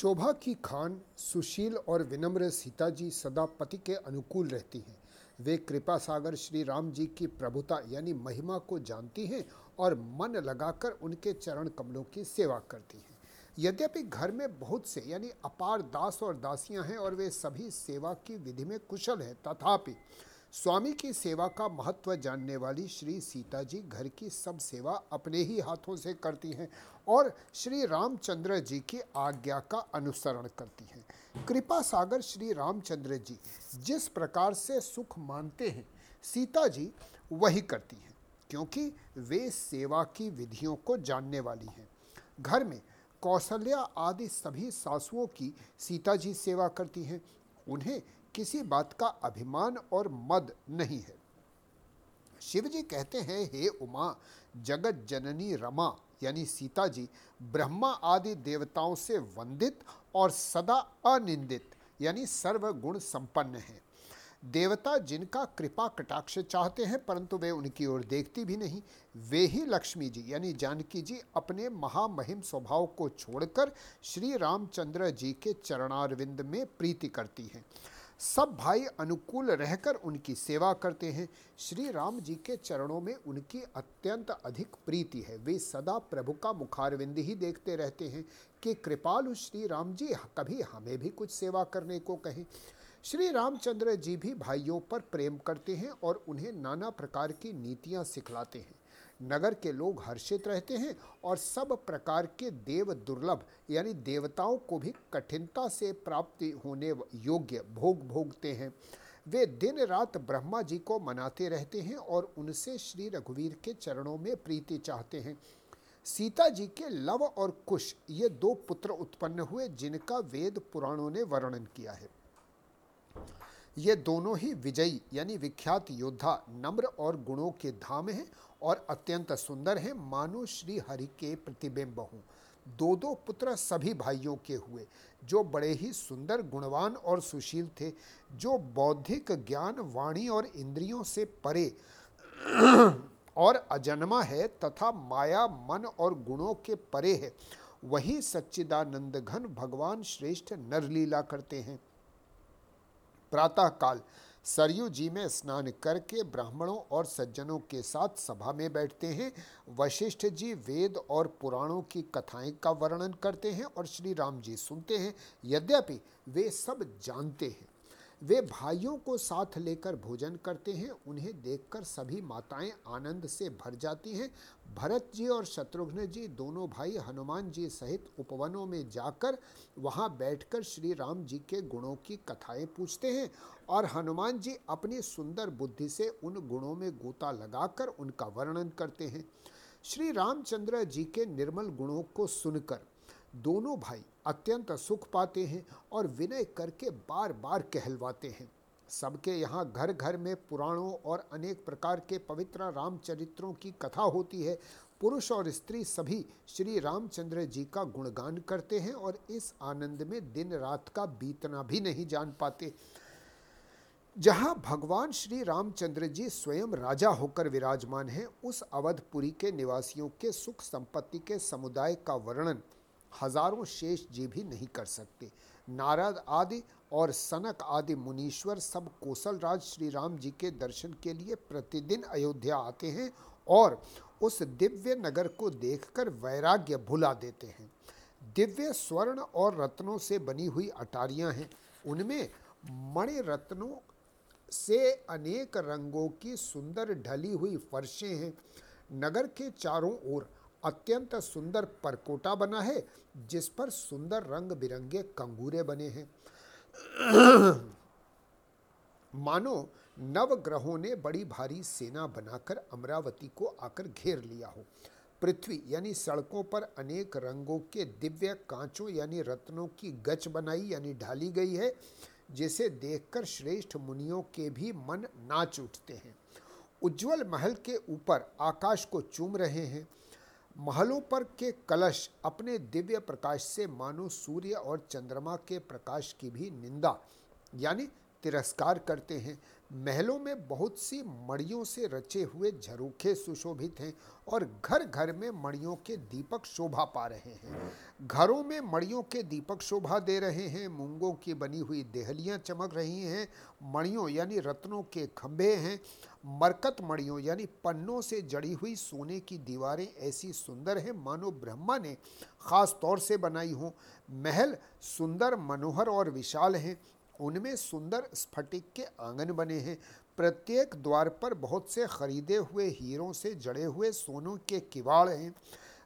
शोभा की खान सुशील और विनम्र सीता जी सदा पति के अनुकूल रहती हैं। वे कृपा सागर श्री राम जी की प्रभुता यानी महिमा को जानती हैं और मन लगाकर उनके चरण कमलों की सेवा करती हैं। यद्यपि घर में बहुत से यानी अपार दास और दासियाँ हैं और वे सभी सेवा की विधि में कुशल हैं, तथापि स्वामी की सेवा का महत्व जानने वाली श्री सीता जी घर की सब सेवा अपने ही हाथों से करती हैं और श्री रामचंद्र जी की आज्ञा का अनुसरण करती हैं। कृपा सागर श्री रामचंद्र जी जिस प्रकार से सुख मानते हैं सीता जी वही करती हैं, क्योंकि वे सेवा की विधियों को जानने वाली हैं। घर में कौशल्या आदि सभी सासुओं की सीता जी सेवा करती हैं, उन्हें किसी बात का अभिमान और मद नहीं है। शिव जी कहते हैं, हे उमा, जगत जननी रमा, यानी सीता जी, ब्रह्मा आदि देवताओं से वंदित और सदा अनिंदित, यानी सर्वगुण संपन्न हैं। देवता जिनका कृपा कटाक्ष चाहते हैं, परंतु वे उनकी ओर देखती भी नहीं। वे ही लक्ष्मी जी, यानी जानकी जी, अपने महामहिम स्वभाव को छोड़कर श्री रामचंद्र जी के चरणारविंद में प्रीति करती हैं। सब भाई अनुकूल रहकर उनकी सेवा करते हैं। श्री राम जी के चरणों में उनकी अत्यंत अधिक प्रीति है। वे सदा प्रभु का मुखारविंद ही देखते रहते हैं कि कृपालु श्री राम जी कभी हमें भी कुछ सेवा करने को कहें। श्री रामचंद्र जी भी भाइयों पर प्रेम करते हैं और उन्हें नाना प्रकार की नीतियाँ सिखलाते हैं। नगर के लोग हर्षित रहते हैं और सब प्रकार के देव दुर्लभ, यानी देवताओं को भी कठिनता से प्राप्ति होने योग्य भोग भोगते हैं। वे दिन रात ब्रह्मा जी को मनाते रहते हैं और उनसे श्री रघुवीर के चरणों में प्रीति चाहते हैं। सीता जी के लव और कुश, ये दो पुत्र उत्पन्न हुए, जिनका वेद पुराणों ने वर्णन किया है। ये दोनों ही विजयी, यानी विख्यात योद्धा नम्र और गुणों के धाम हैं और अत्यंत सुंदर हैं। मानो श्री हरि के प्रतिबिंब हों। दो दो पुत्र सभी भाइयों के हुए, जो बड़े ही सुंदर, गुणवान और सुशील थे, जो बौद्धिक ज्ञान, वाणी और इंद्रियों से परे और अजन्मा है तथा माया, मन और गुणों के परे है, वही सच्चिदानंद घन भगवान श्रेष्ठ नरलीला करते हैं। प्रातः काल सरयू जी में स्नान करके ब्राह्मणों और सज्जनों के साथ सभा में बैठते हैं। वशिष्ठ जी वेद और पुराणों की कथाएँ का वर्णन करते हैं और श्री राम जी सुनते हैं। यद्यपि वे सब जानते हैं। वे भाइयों को साथ लेकर भोजन करते हैं, उन्हें देखकर सभी माताएँ आनंद से भर जाती हैं। भरत जी और शत्रुघ्न जी दोनों भाई हनुमान जी सहित उपवनों में जाकर वहाँ बैठकर श्री राम जी के गुणों की कथाएँ पूछते हैं और हनुमान जी अपनी सुंदर बुद्धि से उन गुणों में गोता लगाकर उनका वर्णन करते हैं। श्री रामचंद्र जी के निर्मल गुणों को सुनकर दोनों भाई अत्यंत सुख पाते हैं और विनय करके बार बार कहलवाते हैं। सबके यहाँ घर घर में पुराणों और अनेक प्रकार के पवित्र रामचरित्रों की कथा होती है। पुरुष और स्त्री सभी श्री रामचंद्र जी का गुणगान करते हैं और इस आनंद में दिन रात का बीतना भी नहीं जान पाते। जहाँ भगवान श्री रामचंद्र जी स्वयं राजा होकर विराजमान हैं, उस अवधपुरी के निवासियों के सुख संपत्ति के समुदाय का वर्णन हज़ारों शेष जी भी नहीं कर सकते। नारद आदि और सनक आदि मुनीश्वर सब कौशल राज श्री राम जी के दर्शन के लिए प्रतिदिन अयोध्या आते हैं और उस दिव्य नगर को देखकर वैराग्य भुला देते हैं। दिव्य स्वर्ण और रत्नों से बनी हुई अटारियाँ हैं। उनमें मणि रत्नों से अनेक रंगों की सुंदर ढली हुई फर्शें हैं। नगर के चारों ओर अत्यंत सुंदर परकोटा बना है, जिस पर सुंदर रंग बिरंगे कंगूरे बने हैं। मानो नवग्रहों ने बड़ी भारी सेना बनाकर अमरावती को आकर घेर लिया हो। पृथ्वी यानी सड़कों पर अनेक रंगों के दिव्य कांचों यानी रत्नों की गच बनाई यानी ढाली गई है, जिसे देखकर श्रेष्ठ मुनियों के भी मन नाच उठते हैं। उज्जवल महल के ऊपर आकाश को चूम रहे हैं। महलों पर के कलश अपने दिव्य प्रकाश से मानो सूर्य और चंद्रमा के प्रकाश की भी निंदा, यानी तिरस्कार करते हैं। महलों में बहुत सी मड़ियों से रचे हुए झरोखे सुशोभित हैं और घर घर में मड़ियों के दीपक शोभा पा रहे हैं। घरों में मड़ियों के दीपक शोभा दे रहे हैं, मूंगों की बनी हुई देहलियाँ चमक रही हैं मड़ियों यानी रत्नों के खंभे हैं, मरकत मड़ियों यानी पन्नों से जड़ी हुई सोने की दीवारें ऐसी सुंदर हैं, मानो ब्रह्मा ने खास तौर से बनाई हों। महल सुंदर, मनोहर और विशाल हैं। उनमें सुंदर स्फटिक के आँगन बने हैं। प्रत्येक द्वार पर बहुत से खरीदे हुए हीरों से जड़े हुए सोनों के किवाड़ हैं।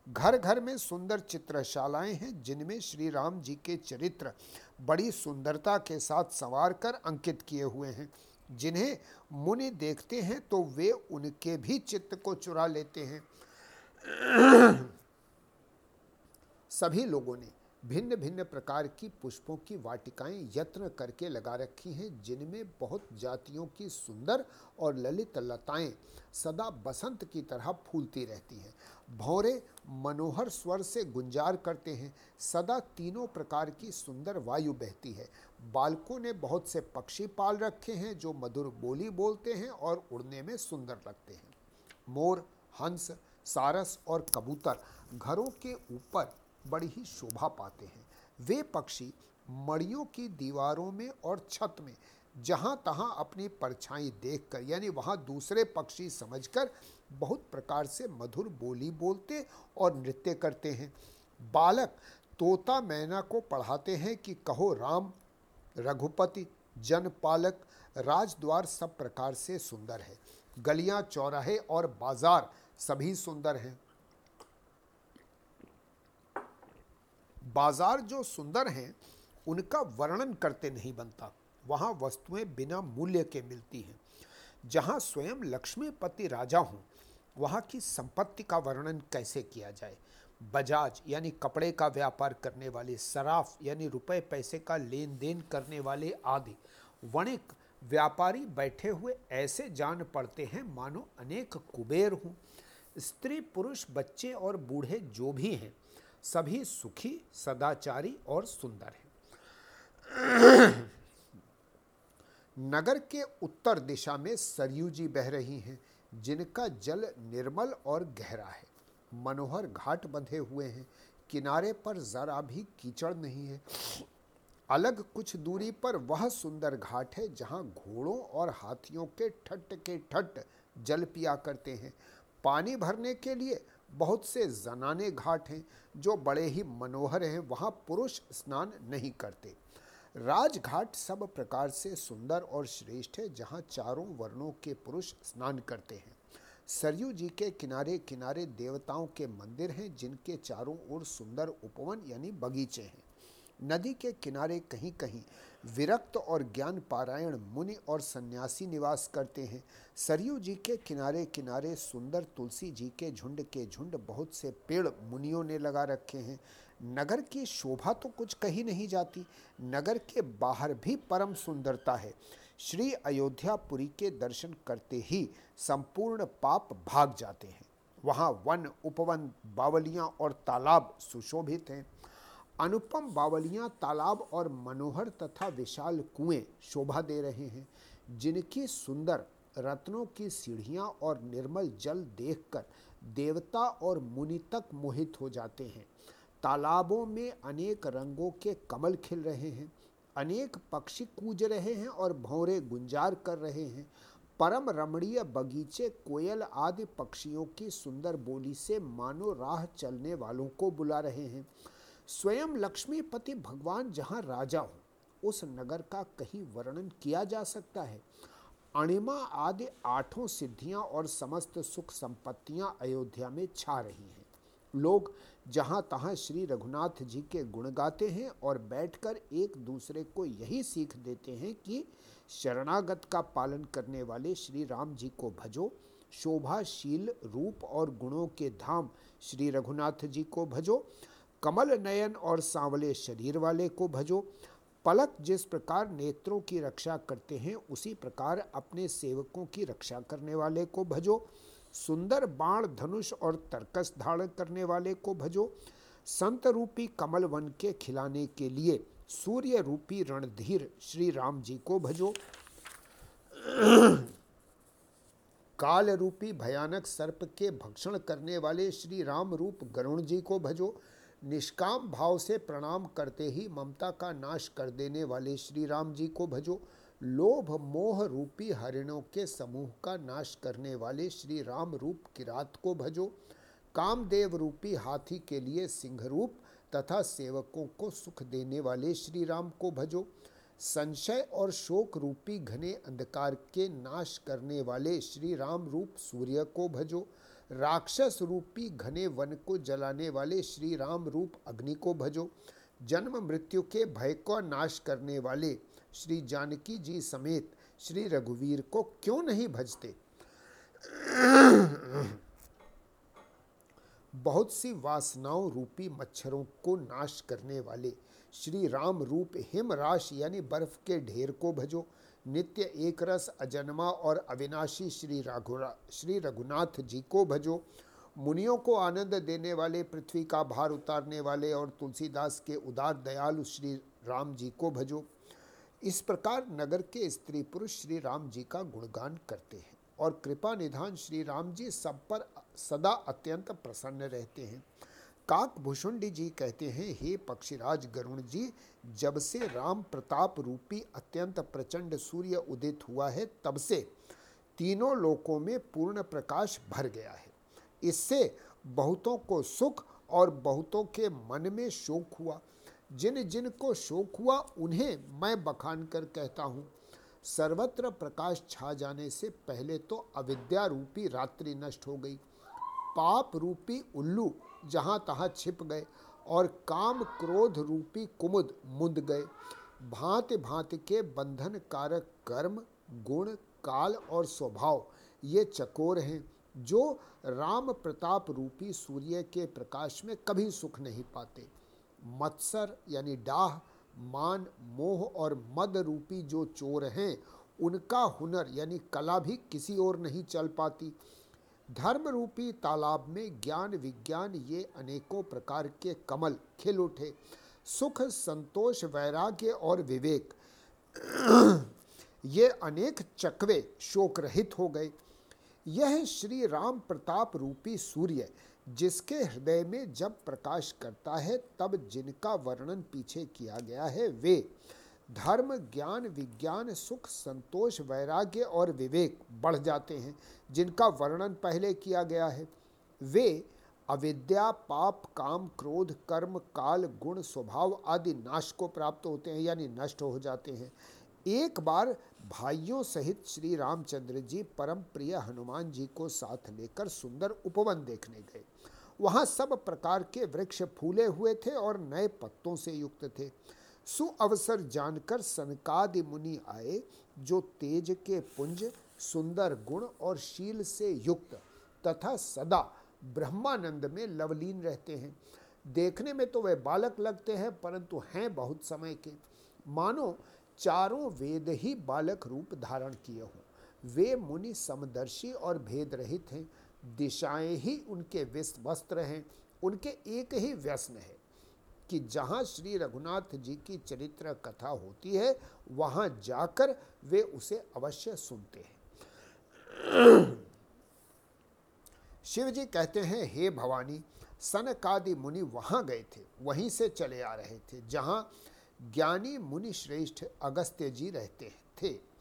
घर घर में सुंदर चित्रशालाएँ हैं, जिनमें श्री राम जी के चरित्र बड़ी सुंदरता के साथ संवार कर अंकित किए हुए हैं। जिन्हें मुनि देखते हैं तो वे उनके भी चित्त को चुरा लेते हैं। सभी लोगों ने भिन्न भिन्न प्रकार की पुष्पों की वाटिकाएँ यत्न करके लगा रखी हैं, जिनमें बहुत जातियों की सुंदर और ललित लताएँ सदा बसंत की तरह फूलती रहती हैं। भौरे मनोहर स्वर से गुंजार करते हैं, सदा तीनों प्रकार की सुंदर वायु बहती है। बालकों ने बहुत से पक्षी पाल रखे हैं, जो मधुर बोली बोलते हैं और उड़ने में सुंदर लगते हैं। मोर, हंस, सारस और कबूतर घरों के ऊपर बड़ी ही शोभा पाते हैं। वे पक्षी मड़ियों की दीवारों में और छत में, जहाँ तहाँ अपनी परछाई देखकर, यानी वहाँ दूसरे पक्षी समझकर बहुत प्रकार से मधुर बोली बोलते और नृत्य करते हैं। बालक तोता मैना को पढ़ाते हैं कि कहो, राम, रघुपति, जनपालक, राजद्वार सब प्रकार से सुंदर है। गलियाँ, चौराहे और बाज़ार सभी सुंदर हैं। बाज़ार जो सुंदर हैं, उनका वर्णन करते नहीं बनता। वहाँ वस्तुएँ बिना मूल्य के मिलती हैं। जहाँ स्वयं लक्ष्मीपति राजा हों, वहाँ की संपत्ति का वर्णन कैसे किया जाए? बजाज यानी कपड़े का व्यापार करने वाले, सराफ यानी रुपए पैसे का लेन देन करने वाले आदि वणिक व्यापारी बैठे हुए ऐसे जान पड़ते हैं, मानो अनेक कुबेर हों। स्त्री, पुरुष, बच्चे और बूढ़े जो भी हैं सभी सुखी, सदाचारी और सुंदर हैं। नगर के उत्तर दिशा में सरयू जी बह रही हैं, जिनका जल निर्मल और गहरा है। मनोहर घाट बंधे हुए हैं, किनारे पर जरा भी कीचड़ नहीं है। अलग कुछ दूरी पर वह सुंदर घाट है, जहाँ घोड़ों और हाथियों के ठट के ठट जल पिया करते हैं। पानी भरने के लिए बहुत से जनाने घाट हैं, जो बड़े ही मनोहर हैं, वहाँ पुरुष स्नान नहीं करते। राजघाट सब प्रकार से सुंदर और श्रेष्ठ है, जहाँ चारों वर्णों के पुरुष स्नान करते हैं। सरयू जी के किनारे किनारे देवताओं के मंदिर हैं, जिनके चारों ओर सुंदर उपवन यानी बगीचे हैं। नदी के किनारे कहीं कहीं विरक्त और ज्ञान पारायण मुनि और सन्यासी निवास करते हैं। सरयू जी के किनारे किनारे सुंदर तुलसी जी के झुंड के झुंड बहुत से पेड़ मुनियों ने लगा रखे हैं। नगर की शोभा तो कुछ कही नहीं जाती, नगर के बाहर भी परम सुंदरता है। श्री अयोध्यापुरी के दर्शन करते ही संपूर्ण पाप भाग जाते हैं। वहाँ वन, उपवन, बावलियाँ और तालाब सुशोभित हैं। अनुपम बावलियाँ तालाब और मनोहर तथा विशाल कुएँ शोभा दे रहे हैं, जिनकी सुंदर रत्नों की सीढ़ियाँ और निर्मल जल देखकर देवता और मुनि तक मोहित हो जाते हैं। तालाबों में अनेक रंगों के कमल खिल रहे हैं, अनेक पक्षी कूज रहे हैं और भौरे गुंजार कर रहे हैं। परम रमणीय बगीचे कोयल आदि पक्षियों की सुंदर बोली से मानो राह चलने वालों को बुला रहे हैं। स्वयं लक्ष्मीपति भगवान जहाँ राजा हो, उस नगर का कहीं वर्णन किया जा सकता है। अणिमा आदि आठों सिद्धियाँ और समस्त सुख संपत्तियाँ अयोध्या में छा रही हैं। लोग जहाँ तहाँ श्री रघुनाथ जी के गुण गाते हैं और बैठकर एक दूसरे को यही सीख देते हैं कि शरणागत का पालन करने वाले श्री राम जी को भजो, शोभाशील रूप और गुणों के धाम श्री रघुनाथ जी को भजो कमल नयन और सांवले शरीर वाले को भजो। पलक जिस प्रकार नेत्रों की रक्षा करते हैं, उसी प्रकार अपने सेवकों की रक्षा करने वाले को भजो। सुंदर बाण धनुष और तर्कस धारण करने वाले को भजो। संत रूपी कमल वन के खिलाने के लिए सूर्य रूपी रणधीर श्री राम जी को भजो। काल रूपी भयानक सर्प के भक्षण करने वाले श्री राम रूप गरुण जी को भजो। निष्काम भाव से प्रणाम करते ही ममता का नाश कर देने वाले श्री राम जी को भजो। लोभ मोह रूपी हरिणों के समूह का नाश करने वाले श्री राम रूप किरात को भजो। कामदेव रूपी हाथी के लिए सिंह रूप तथा सेवकों को सुख देने वाले श्री राम को भजो। संशय और शोक रूपी घने अंधकार के नाश करने वाले श्री राम रूप सूर्य को भजो। राक्षस रूपी घने वन को जलाने वाले श्री राम रूप अग्नि को भजो। जन्म मृत्यु के भय को नाश करने वाले श्री जानकी जी समेत श्री रघुवीर को क्यों नहीं भजते? बहुत सी वासनाओं रूपी मच्छरों को नाश करने वाले श्री राम रूप हिमराश यानी बर्फ़ के ढेर को भजो। नित्य एक रस अजन्मा और अविनाशी श्री रघुरा श्री रघुनाथ जी को भजो। मुनियों को आनंद देने वाले, पृथ्वी का भार उतारने वाले और तुलसीदास के उदार दयालु श्री राम जी को भजो। इस प्रकार नगर के स्त्री पुरुष श्री राम जी का गुणगान करते हैं और कृपा निधान श्री राम जी सब पर सदा अत्यंत प्रसन्न रहते हैं। काक भूषुंडी जी कहते हैं, हे पक्षीराज गरुण जी, जब से राम प्रताप रूपी अत्यंत प्रचंड सूर्य उदित हुआ है, तब से तीनों लोकों में पूर्ण प्रकाश भर गया है। इससे बहुतों को सुख और बहुतों के मन में शोक हुआ। जिन जिन को शोक हुआ, उन्हें मैं बखान कर कहता हूँ, सर्वत्र प्रकाश छा जाने से पहले तो अविद्या रूपी रात्रि नष्ट हो गई। पाप रूपी उल्लू जहाँ तहाँ छिप गए और काम क्रोध रूपी कुमुद मुंद गए। भांति भांति के बंधन कारक कर्म, गुण, काल और स्वभाव ये चकोर हैं, जो राम प्रताप रूपी सूर्य के प्रकाश में कभी सुख नहीं पाते। मत्सर यानी डाह, मान, मोह और मद रूपी जो चोर हैं, उनका हुनर यानी कला भी किसी और नहीं चल पाती। धर्म रूपी तालाब में ज्ञान विज्ञान ये अनेकों प्रकार के कमल खिल उठे। सुख, संतोष, वैराग्य और विवेक ये अनेक चकवे शोक रहित हो गए। यह श्री राम प्रताप रूपी सूर्य, जिसके हृदय में जब प्रकाश करता है, तब जिनका वर्णन पीछे किया गया है, वे धर्म, ज्ञान, विज्ञान, सुख, संतोष, वैराग्य और विवेक बढ़ जाते हैं, जिनका वर्णन पहले किया गया है। वे अविद्या, पाप, काम, क्रोध, कर्म, काल, गुण, स्वभाव आदि नाश को प्राप्त होते हैं, यानी नष्ट हो जाते हैं। एक बार भाइयों सहित श्री रामचंद्र जी परम प्रिय हनुमान जी को साथ लेकर सुंदर उपवन देखने गए। वहाँ सब प्रकार के वृक्ष फूले हुए थे और नए पत्तों से युक्त थे। सुअवसर जानकर सनकादि मुनि आए, जो तेज के पुंज, सुंदर गुण और शील से युक्त तथा सदा ब्रह्मानंद में लवलीन रहते हैं। देखने में तो वे बालक लगते हैं, परंतु हैं बहुत समय के। मानो, चारों वेद ही बालक रूप धारण किए हों। वे मुनि समदर्शी और भेद रहित हैं। दिशाएँ ही उनके वस्त्र हैं। उनके एक ही व्यसन है। कि जहाँ श्री रघुनाथ जी की चरित्र कथा होती है, वहाँ जाकर वे उसे अवश्य सुनते हैं। शिव जी कहते हैं, हे भवानी, सनकादि मुनि वहाँ गए थे, वहीं से चले आ रहे थे, जहाँ ज्ञानी मुनि श्रेष्ठ अगस्त्य जी रहते थे।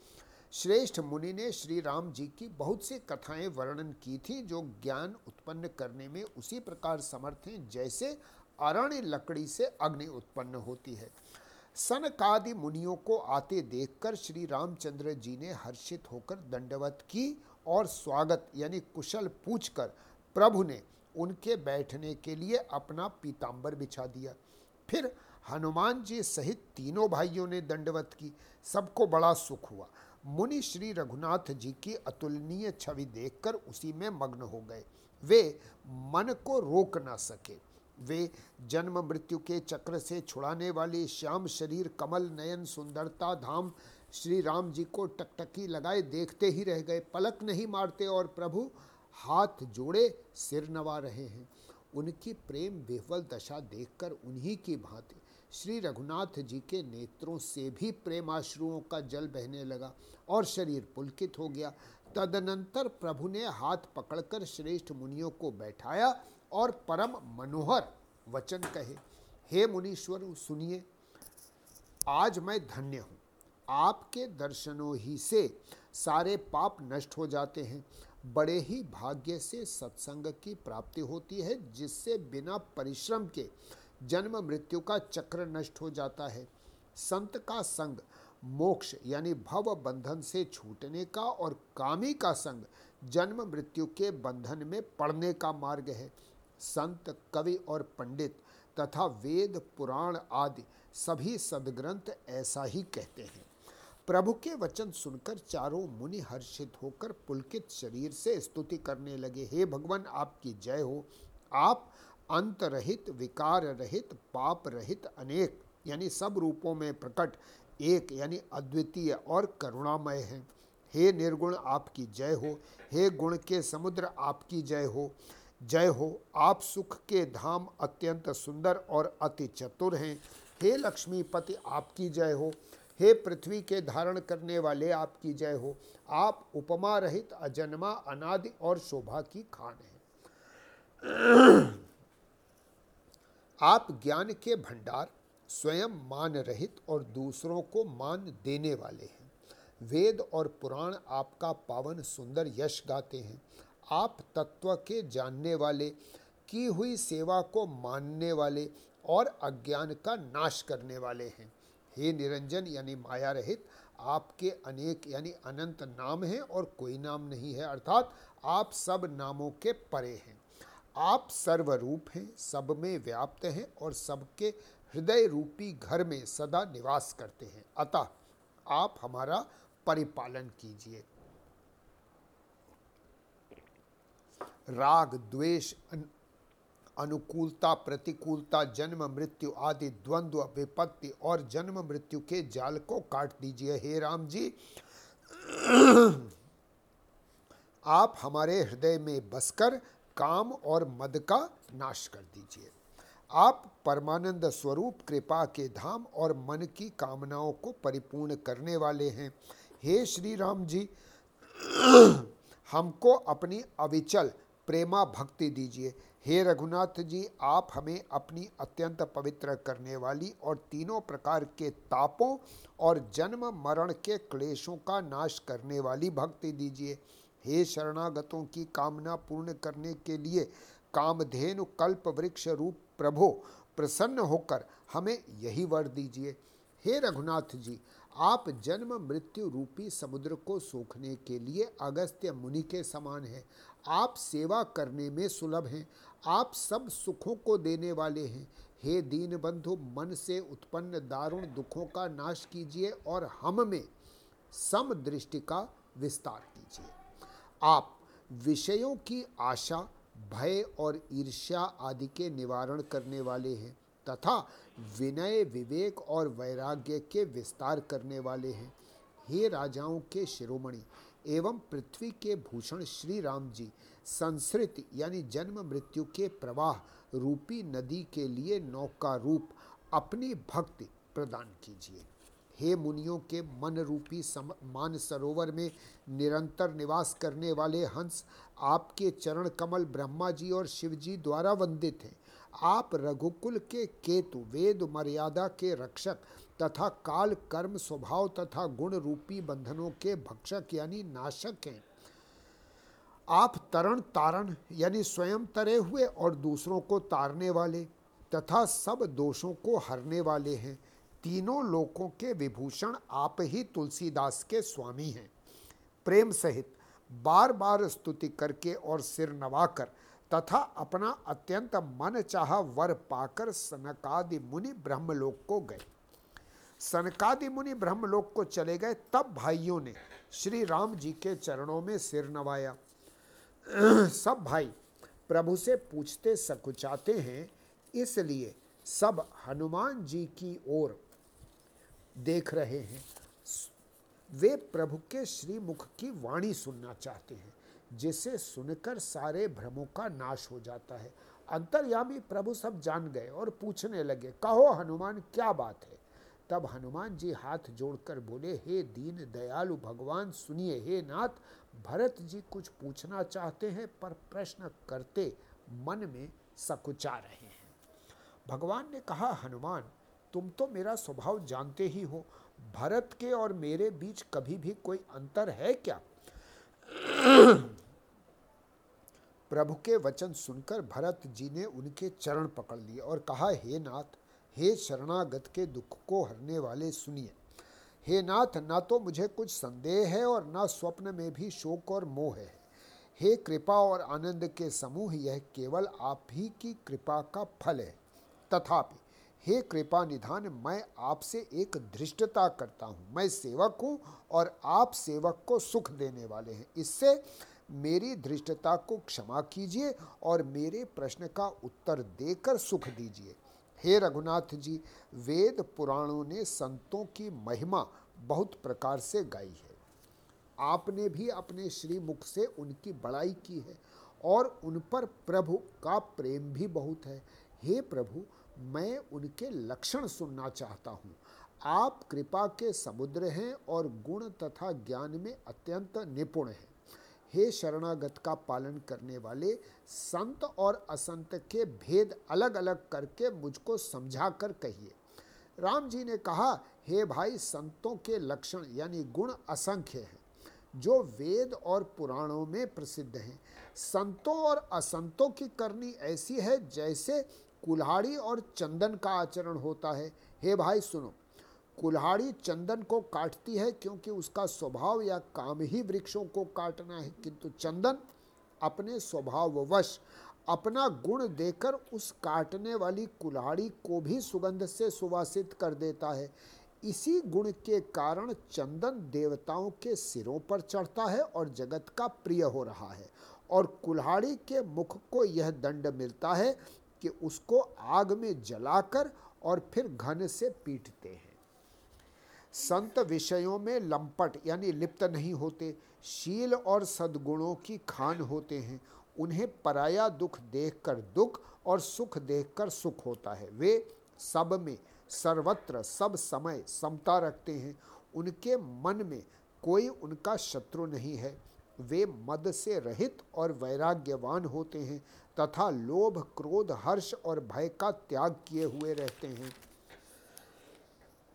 श्रेष्ठ मुनि ने श्री राम जी की बहुत सी कथाएँ वर्णन की थी, जो ज्ञान उत्पन्न करने में उसी प्रकार समर्थ हैं, जैसे अरण्य लकड़ी से अग्नि उत्पन्न होती है। सनकादि मुनियों को आते देखकर श्री रामचंद्र जी ने हर्षित होकर दंडवत की और स्वागत यानी कुशल पूछकर प्रभु ने उनके बैठने के लिए अपना पीताम्बर बिछा दिया। फिर हनुमान जी सहित तीनों भाइयों ने दंडवत की। सबको बड़ा सुख हुआ। मुनि श्री रघुनाथ जी की अतुलनीय छवि देखकर उसी में मग्न हो गए। वे मन को रोक ना सके। वे जन्म मृत्यु के चक्र से छुड़ाने वाली श्याम शरीर, कमल, नयन, सुंदरता, धाम, श्री राम जी को टकटकी लगाए देखते ही रह गए। पलक नहीं मारते और प्रभु हाथ जोड़े सिर नवा रहे हैं। उनकी प्रेम विह्वल दशा देखकर उन्हीं की भांति श्री रघुनाथ जी के नेत्रों से भी प्रेमाश्रुओं का जल बहने लगा और शरीर पुलकित हो गया। तदनंतर प्रभु ने हाथ पकड़कर श्रेष्ठ मुनियों को बैठाया और परम मनोहर वचन कहे। हे मुनीश्वर, सुनिए, आज मैं धन्य हूँ। आपके दर्शनों ही से सारे पाप नष्ट हो जाते हैं। बड़े ही भाग्य से सत्संग की प्राप्ति होती है, जिससे बिना परिश्रम के जन्म मृत्यु का चक्र नष्ट हो जाता है। संत का संग मोक्ष यानी भव बंधन से छूटने का और कामी का संग जन्म मृत्यु के बंधन में पड़ने का मार्ग है। संत, कवि और पंडित तथा वेद, पुराण आदि सभी सदग्रंथ ऐसा ही कहते हैं। प्रभु के वचन सुनकर चारों मुनि हर्षित होकर पुलकित शरीर से स्तुति करने लगे, हे भगवान, आपकी जय हो। आप अंत रहित विकार रहित पाप रहित अनेक, यानी सब रूपों में प्रकट, एक यानी अद्वितीय और करुणामय है। हे निर्गुण, आपकी जय हो। हे गुण के समुद्र, आपकी जय हो। जय हो, आप सुख के धाम अत्यंत सुंदर और अति चतुर हैं। हे लक्ष्मीपति, आपकी जय हो। हे पृथ्वी के धारण करने वाले, आपकी जय हो। आप उपमा रहित, अजन्मा, अनादि और शोभा की खान हैं। आप ज्ञान के भंडार, स्वयं मान रहित और दूसरों को मान देने वाले हैं। वेद और पुराण आपका पावन सुंदर यश गाते हैं। आप तत्व के जानने वाले, की हुई सेवा को मानने वाले और अज्ञान का नाश करने वाले हैं। हे निरंजन, यानी माया रहित, आपके अनेक, यानी अनंत नाम हैं और कोई नाम नहीं है, अर्थात आप सब नामों के परे हैं। आप सर्वरूप हैं, सब में व्याप्त हैं और सबके हृदय रूपी घर में सदा निवास करते हैं। अतः आप हमारा परिपालन कीजिए। राग, द्वेष अनुकूलता, प्रतिकूलता, जन्म, मृत्यु आदि द्वंद्व, विपत्ति और जन्म, मृत्यु के जाल को काट दीजिए। हे राम जी आप हमारे हृदय में बसकर काम और मद का नाश कर दीजिए। आप परमानंद स्वरूप, कृपा के धाम और मन की कामनाओं को परिपूर्ण करने वाले हैं। हे श्री राम जी हमको अपनी अविचल प्रेमा भक्ति दीजिए। हे रघुनाथ जी, आप हमें अपनी अत्यंत पवित्र करने वाली और तीनों प्रकार के तापों और जन्म मरण के क्लेशों का नाश करने वाली भक्ति दीजिए। हे शरणागतों की कामना पूर्ण करने के लिए कामधेनु कल्प वृक्ष रूप प्रभो प्रसन्न होकर हमें यही वर दीजिए। हे रघुनाथ जी, आप जन्म मृत्यु रूपी समुद्र को सूखने के लिए अगस्त्य मुनि के समान हैं। आप सेवा करने में सुलभ हैं, आप सब सुखों को देने वाले हैं। हे दीन बंधु मन से उत्पन्न दारुण दुखों का नाश कीजिए और हम में सम दृष्टि का विस्तार कीजिए। आप विषयों की आशा, भय और ईर्ष्या आदि के निवारण करने वाले हैं तथा विनय, विवेक और वैराग्य के विस्तार करने वाले हैं। हे राजाओं के शिरोमणि एवं पृथ्वी के भूषण श्री राम जी संस्कृत यानी जन्म मृत्यु के प्रवाह रूपी नदी के लिए नौका रूप अपनी भक्ति प्रदान कीजिए। हे मुनियों के मन रूपी मान सरोवर में निरंतर निवास करने वाले हंस, आपके चरण कमल ब्रह्मा जी और शिव जी द्वारा वंदित हैं। आप रघुकुल के केतु, वेद मर्यादा के रक्षक तथा काल कर्म स्वभाव तथा गुण रूपी बंधनों के भक्षक यानी नाशक हैं। आप तरण तारण यानी स्वयं तरे हुए और दूसरों को तारने वाले तथा सब दोषों को हरने वाले हैं। तीनों लोकों के विभूषण आप ही तुलसीदास के स्वामी हैं। प्रेम सहित बार बार स्तुति करके और सिर नवाकर तथा अपना अत्यंत मन चाह वर पाकर सनकादि मुनि ब्रह्मलोक को गए। सनकादि मुनि ब्रह्मलोक को चले गए, तब भाइयों ने श्री राम जी के चरणों में सिर नवाया। सब भाई प्रभु से पूछते सकुचाते हैं, इसलिए सब हनुमान जी की ओर देख रहे हैं। वे प्रभु के श्रीमुख की वाणी सुनना चाहते हैं। जिसे सुनकर सारे भ्रमों का नाश हो जाता है। अंतर्यामी प्रभु सब जान गए और पूछने लगे, कहो, हनुमान, क्या बात है? तब हनुमान जी हाथ जोड़कर बोले, हे दीन दयालु भगवान, सुनिए, हे नाथ, भरत जी कुछ पूछना चाहते हैं, पर प्रश्न करते मन में सकुचा रहे हैं। भगवान ने कहा, हनुमान, तुम तो मेरा स्वभाव जानते ही हो। भरत के और मेरे बीच कभी भी कोई अंतर है क्या? प्रभु के वचन सुनकर भरत जी ने उनके चरण पकड़ लिए और कहा, हे नाथ, हे शरणागत के दुख को हरने वाले सुनिए। हे नाथ, ना तो मुझे कुछ संदेह है और ना स्वप्न में भी शोक और मोह है। हे कृपा और आनंद के समूह, यह केवल आप ही की कृपा का फल है। तथापि, हे कृपा निधान, मैं आपसे एक धृष्टता करता हूँ। मैं सेवक हूँ और आप सेवक को सुख देने वाले हैं। इससे मेरी धृष्टता को क्षमा कीजिए और मेरे प्रश्न का उत्तर देकर सुख दीजिए। हे रघुनाथ जी, वेद पुराणों ने संतों की महिमा बहुत प्रकार से गाई है। आपने भी अपने श्री मुख से उनकी बड़ाई की है और उन पर प्रभु का प्रेम भी बहुत है। हे प्रभु, मैं उनके लक्षण सुनना चाहता हूँ। आप कृपा के समुद्र हैं और गुण तथा ज्ञान में अत्यंत निपुण हैं। हे शरणागत का पालन करने वाले, संत और असंत के भेद अलग अलग करके मुझको समझा कर कहिए। राम जी ने कहा, हे भाई, संतों के लक्षण यानी गुण असंख्य हैं, जो वेद और पुराणों में प्रसिद्ध हैं। संतों और असंतों की करनी ऐसी है जैसे कुल्हाड़ी और चंदन का आचरण होता है। हे भाई, सुनो कुल्हाड़ी चंदन को काटती है क्योंकि उसका स्वभाव या काम ही वृक्षों को काटना है। किंतु चंदन अपने स्वभाववश अपना गुण देकर उस काटने वाली कुल्हाड़ी को भी सुगंध से सुवासित कर देता है। इसी गुण के कारण चंदन देवताओं के सिरों पर चढ़ता है और जगत का प्रिय हो रहा है और कुल्हाड़ी के मुख को यह दंड मिलता है कि उसको आग में जलाकर और फिर घन से पीटते हैं। संत विषयों में लंपट, यानी लिप्त नहीं होते। शील और सद्गुणों की खान होते हैं। उन्हें पराया दुख देखकर दुख और सुख देखकर सुख होता है। वे सब में सर्वत्र, सब समय समता रखते हैं। उनके मन में कोई उनका शत्रु नहीं है। वे मद से रहित और वैराग्यवान होते हैं तथा लोभ, क्रोध, हर्ष और भय का त्याग किए हुए रहते हैं।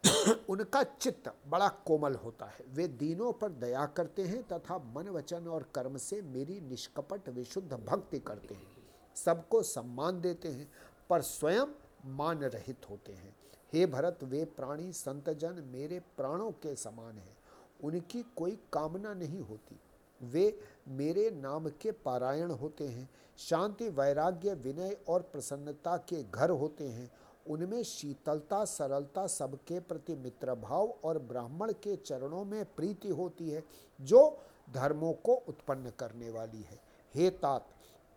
उनका चित्त बड़ा कोमल होता है। वे दीनों पर दया करते हैं तथा मन वचन और कर्म से मेरी निष्कपट विशुद्ध भक्ति करते हैं। सबको सम्मान देते हैं, पर स्वयं मान रहित होते हैं। हे भरत, वे प्राणी संतजन मेरे प्राणों के समान हैं। उनकी कोई कामना नहीं होती। वे मेरे नाम के पारायण होते हैं। शांति, वैराग्य, विनय और प्रसन्नता के घर होते हैं। उनमें शीतलता, सरलता सबके प्रति मित्र भाव और ब्राह्मण के चरणों में प्रीति होती है, जो धर्मों को उत्पन्न करने वाली है। हे तात,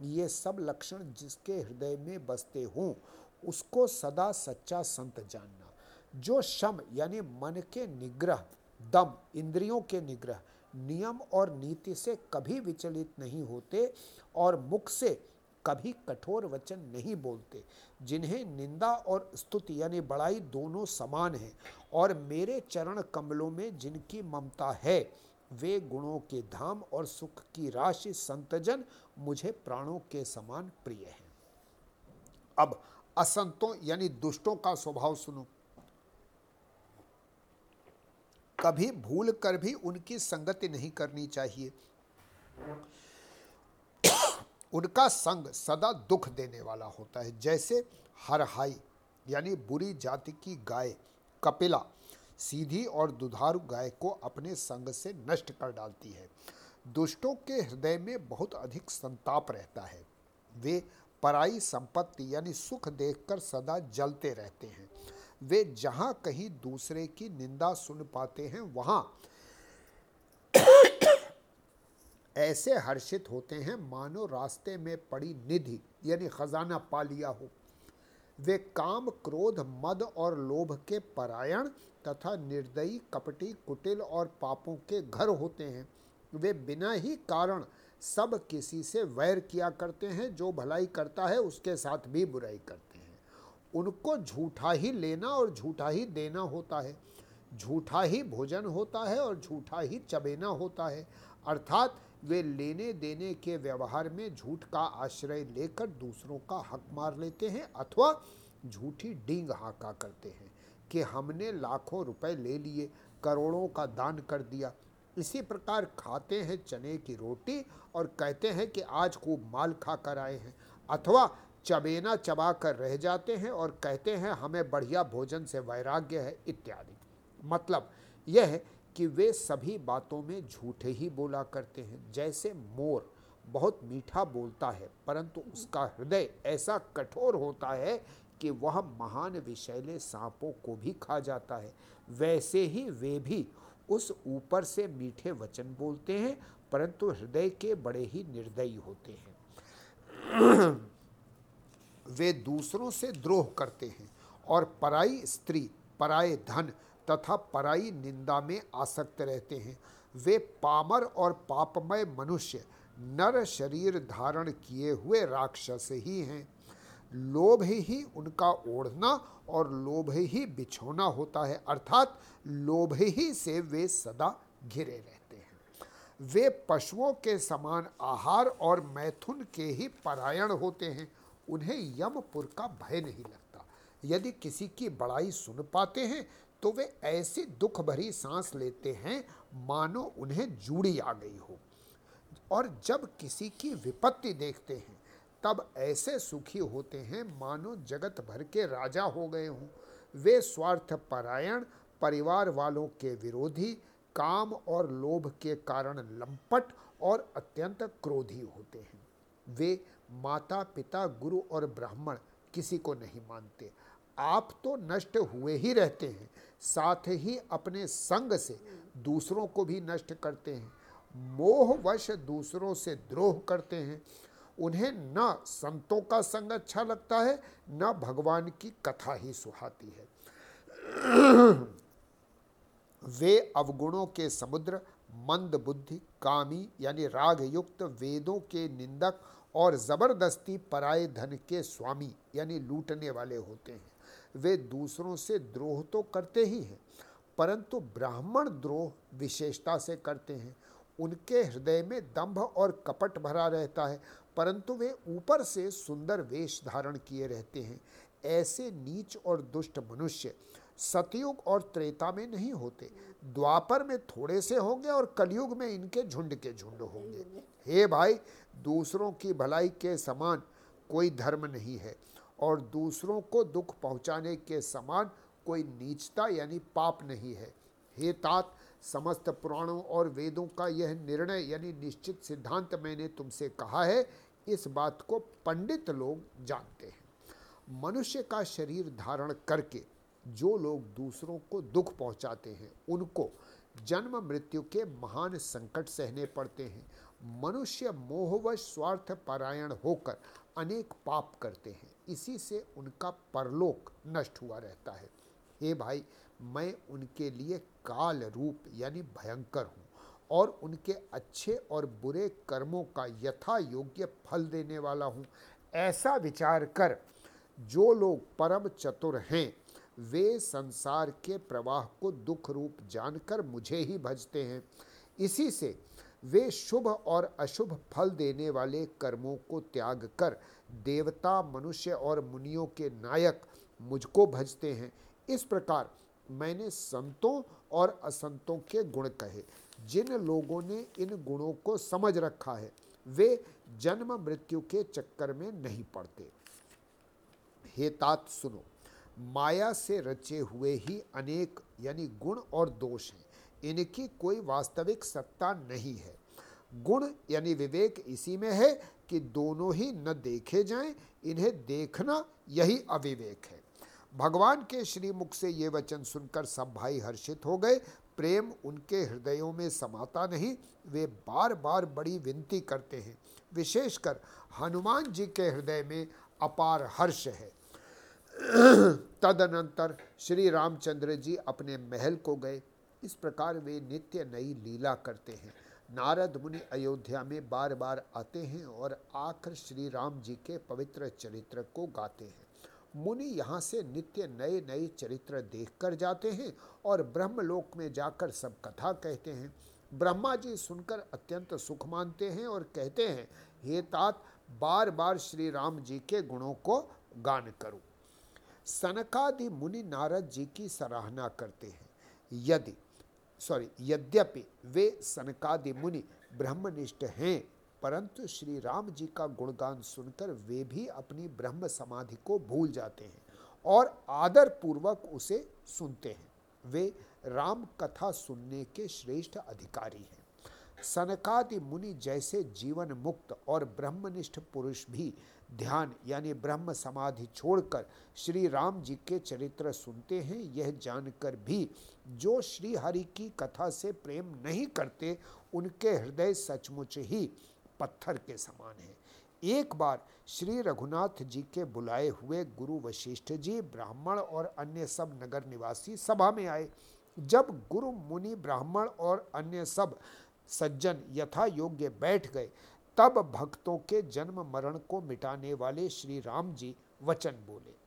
ये सब लक्षण जिसके हृदय में बसते हों, उसको सदा सच्चा संत जानना। जो शम यानी मन के निग्रह, दम, इंद्रियों के निग्रह, नियम और नीति से कभी विचलित नहीं होते और मुख से कभी कठोर वचन नहीं बोलते। जिन्हें निंदा और स्तुति यानी बड़ाई दोनों समान है और मेरे चरण कमलों में जिनकी ममता है, वे गुणों के धाम और सुख की राशि संतजन मुझे प्राणों के समान प्रिय हैं। अब असंतों यानी दुष्टों का स्वभाव सुनो। कभी भूल कर भी उनकी संगति नहीं करनी चाहिए। उनका संग सदा दुख देने वाला होता है। जैसे हरहाई, यानी बुरी जाति की गाय, कपिला, सीधी और दुधारू गाय को अपने संग से नष्ट कर डालती है। दुष्टों के हृदय में बहुत अधिक संताप रहता है। वे पराई संपत्ति, यानी सुख देखकर सदा जलते रहते हैं। वे जहाँ कहीं दूसरे की निंदा सुन पाते हैं, वहाँ ऐसे हर्षित होते हैं, मानो रास्ते में पड़ी निधि, यानी खजाना पा लिया हो। वे काम, क्रोध, मद और लोभ के परायण तथा निर्दयी, कपटी, कुटिल और पापों के घर होते हैं। वे बिना ही कारण सब किसी से वैर किया करते हैं, जो भलाई करता है, उसके साथ भी बुराई करते हैं। उनको झूठा ही लेना और झूठा ही देना होता है। झूठा ही भोजन होता है और झूठा ही चबेना होता है। अर्थात वे लेने देने के व्यवहार में झूठ का आश्रय लेकर दूसरों का हक मार लेते हैं अथवा झूठी डींग हाका करते हैं कि हमने लाखों रुपए ले लिए, करोड़ों का दान कर दिया। इसी प्रकार खाते हैं चने की रोटी और कहते हैं कि आज खूब माल खा कर आए हैं। अथवा चबेना चबा कर रह जाते हैं और कहते हैं, हमें बढ़िया भोजन से वैराग्य है, इत्यादि। मतलब यह है कि वे सभी बातों में झूठे ही बोला करते हैं। जैसे मोर बहुत मीठा बोलता है, परंतु उसका हृदय ऐसा कठोर होता है कि वह महान विषैले सांपों को भी खा जाता है। वैसे ही वे भी उस ऊपर से मीठे वचन बोलते हैं, परंतु हृदय के बड़े ही निर्दयी होते हैं। वे दूसरों से द्रोह करते हैं और पराई स्त्री, पराए धन तथा पराई निंदा में आसक्त रहते हैं। वे पामर और पापमय मनुष्य, नर शरीर धारण किए हुए राक्षस ही हैं। लोभ ही उनका ओढ़ना और लोभ ही बिछोना होता है, अर्थात लोभ ही से वे सदा घिरे रहते हैं। वे पशुओं के समान आहार और मैथुन के ही परायण होते हैं। उन्हें यमपुर का भय नहीं लगता। यदि किसी की बड़ाई सुन पाते हैं तो वे ऐसी दुख भरी सांस लेते हैं, मानो उन्हें जूड़ी आ गई हो। और जब किसी की विपत्ति देखते हैं, तब ऐसे सुखी होते हैं, मानो जगत भर के राजा हो गए हों। वे स्वार्थ परायण परिवार वालों के विरोधी, काम और लोभ के कारण लंपट और अत्यंत क्रोधी होते हैं। वे माता पिता गुरु और ब्राह्मण किसी को नहीं मानते। आप तो नष्ट हुए ही रहते हैं, साथ ही अपने संग से दूसरों को भी नष्ट करते हैं, मोहवश दूसरों से द्रोह करते हैं। उन्हें न संतों का संग अच्छा लगता है, न भगवान की कथा ही सुहाती है। वे अवगुणों के समुद्र, मंद बुद्धि, कामी यानी राग युक्त वेदों के निंदक और ज़बरदस्ती पराये धन के स्वामी यानी लूटने वाले होते हैं। वे दूसरों से द्रोह तो करते ही हैं, परंतु ब्राह्मण द्रोह विशेषता से करते हैं। उनके हृदय में दंभ और कपट भरा रहता है, परंतु वे ऊपर से सुंदर वेश धारण किए रहते हैं। ऐसे नीच और दुष्ट मनुष्य सतयुग और त्रेता में नहीं होते। द्वापर में थोड़े से होंगे और कलयुग में इनके झुंड के झुंड होंगे। हे भाई, दूसरों की भलाई के समान कोई धर्म नहीं है। और दूसरों को दुख पहुँचाने के समान कोई नीचता यानी पाप नहीं है। हे तात, समस्त पुराणों और वेदों का यह निर्णय यानी निश्चित सिद्धांत मैंने तुमसे कहा है, इस बात को पंडित लोग जानते हैं। मनुष्य का शरीर धारण करके जो लोग दूसरों को दुख पहुंचाते हैं, उनको जन्म मृत्यु के महान संकट सहने पड़ते हैं। मनुष्य मोहवश स्वार्थ परायण होकर अनेक पाप करते हैं। इसी से उनका परलोक नष्ट हुआ रहता है। हे भाई, मैं उनके लिए काल रूप यानी भयंकर हूँ और उनके अच्छे और बुरे कर्मों का यथा योग्य फल देने वाला हूँ। ऐसा विचार कर, जो लोग परम चतुर हैं, वे संसार के प्रवाह को दुख रूप जानकर मुझे ही भजते हैं। इसी से वे शुभ और अशुभ फल देने वाले कर्मों को त्याग कर देवता, मनुष्य और मुनियों के नायक मुझको भजते हैं। इस प्रकार मैंने संतों और असंतों के गुण कहे, जिन लोगों ने इन गुणों को समझ रखा है, वे जन्म मृत्यु के चक्कर में नहीं पड़ते। हे तात, सुनो, माया से रचे हुए ही अनेक, यानी गुण और दोष हैं। इनकी कोई वास्तविक सत्ता नहीं है। गुण यानी विवेक इसी में है कि दोनों ही न देखे जाएँ, इन्हें देखना यही अविवेक है। भगवान के श्रीमुख से ये वचन सुनकर सब भाई हर्षित हो गए। प्रेम उनके हृदयों में समाता नहीं, वे बार बार बड़ी विनती करते हैं। विशेषकर हनुमान जी के हृदय में अपार हर्ष है। तदनंतर श्री रामचंद्र जी अपने महल को गए। इस प्रकार वे नित्य नई लीला करते हैं। नारद मुनि अयोध्या में बार बार आते हैं और आकर श्री राम जी के पवित्र चरित्र को गाते हैं। मुनि यहाँ से नित्य नए नए चरित्र देख कर जाते हैं और ब्रह्मलोक में जाकर सब कथा कहते हैं। ब्रह्मा जी सुनकर अत्यंत सुख मानते हैं और कहते हैं, हे तात बार बार श्री राम जी के गुणों को गान करो। सनकादि मुनि नारद जी की सराहना करते हैं। यदि सॉरी यद्यपि वे सनकादि मुनि ब्रह्मनिष्ठ हैं, परंतु श्री राम जी का गुणगान सुनकर वे भी अपनी ब्रह्म समाधि को भूल जाते हैं और आदर पूर्वक उसे सुनते हैं। वे राम कथा सुनने के श्रेष्ठ अधिकारी हैं। सनकादि मुनि जैसे जीवन मुक्त और ब्रह्मनिष्ठ पुरुष भी ध्यान यानी ब्रह्म समाधि छोड़कर श्री राम जी के चरित्र सुनते हैं, यह जानकर भी जो श्री हरि की कथा से प्रेम नहीं करते, उनके हृदय सचमुच ही पत्थर के समान है। एक बार श्री रघुनाथ जी के बुलाए हुए गुरु वशिष्ठ जी ब्राह्मण और अन्य सब नगर निवासी सभा में आए। जब गुरु मुनि ब्राह्मण और अन्य सब सज्जन यथा योग्य बैठ गए तब भक्तों के जन्म मरण को मिटाने वाले श्री राम जी वचन बोले।